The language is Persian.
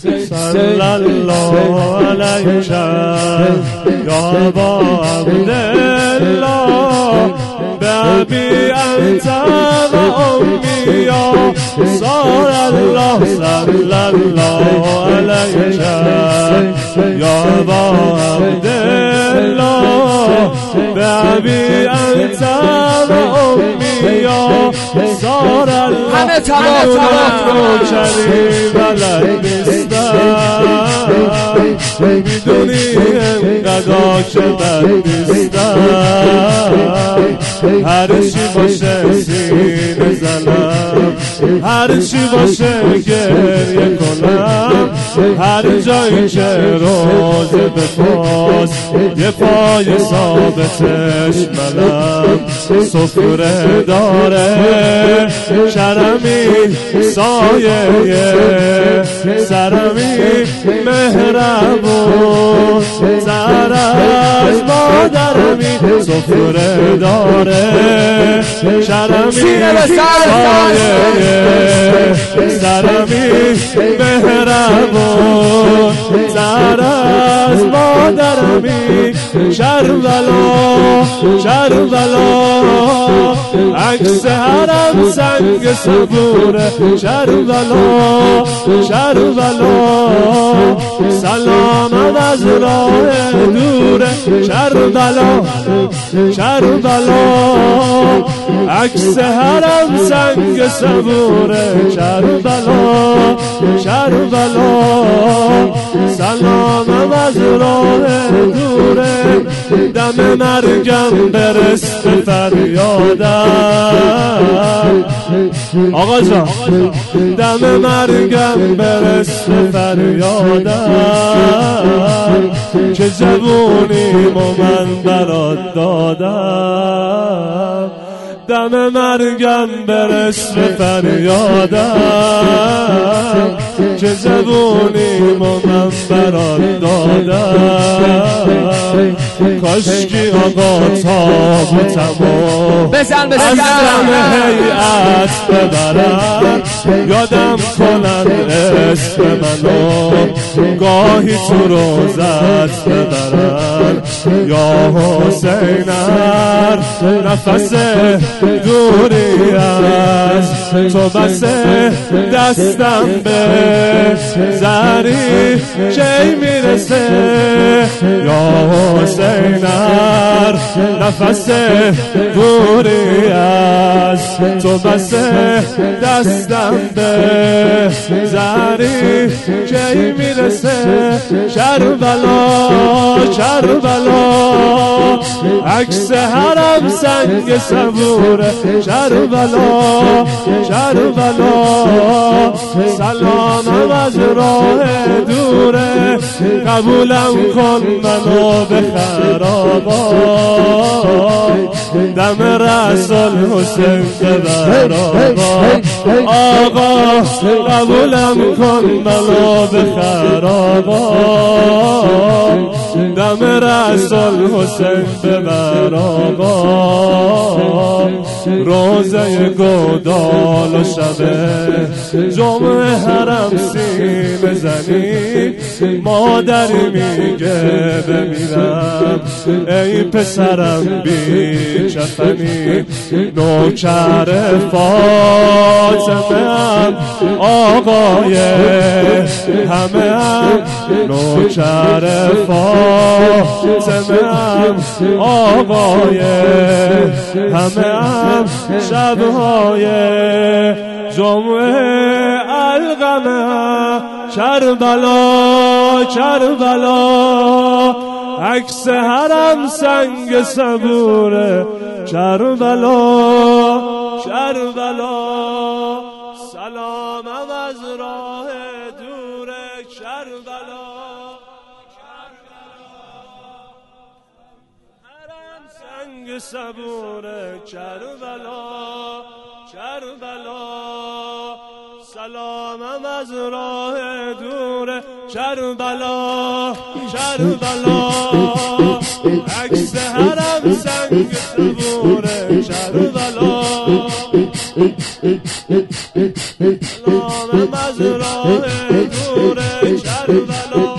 صلى الله عليك يا عبد الله بأبي أنت وأمي يا صار الله صلى الله عليك يا عبد الله بأبي أنت وأمي همه تمام بلد نیستم می‌دونی انقدر که نیستم هر چی باشه سینه زنم هر چی باشه گریه کنم هر جایی که روزه به پاس یه پای ثابتش منم سفره داره شرمی سایه سرمی مهربون از مادرمی سفره داره شرمی سایه سرمی مهربون سر از مادرمی شربلا شربلا عکس حرم سنگ صبوره شربلا شربلا سلام از راه دوره شربلا شربلا عکس حرم سنگ صبوره شربلا شربلا سلام از راه دوره دم مرگم برس به فریادم آقا جان دم مرگم برس به فریادم که جوونی من برات دادم؟ دم مرگم برس به فریادم که زبونی من برات دادم؟ کاشکی آقا تابوتمو بزن بزن از دم هیئت ببرن یادم کنن اسم منو گاهی تو روزت ببرن یا حسینر نفس دوری از تو بس دستم به زری کی می‌رسه یا حسینر نفس دوری تو بس دستم به زری کی می‌رسه؟ کربلا کربلا. عکس حرم سنگ صبوره کربلا کربلا. سلامم از راه دوره قبولم کن منو به خرابات. دم رسول حسین ببر آقا آقا قبولم کن منو به خرابات. دم رسول حسین ببر آقا روزه گودال و شبه. جمعه حرم سیم زنی مادری میگه بمیرم. ای پسرم بی کفنی نوکر فاطمه هم آقای همه هم نوکر فاطمه هم آقای همه هم شبهای جمعه القمه کربلا کربلا. عکس حرم سنگ صبوره کربلا کربلا. سلامم از راه دوره کربلا. سنگ صبوره کربلا کربلا. سلامم از راه دوره کربلا کربلا. عکس حرم سنگ صبوره کربلا. سلامم از راه نور کربلا.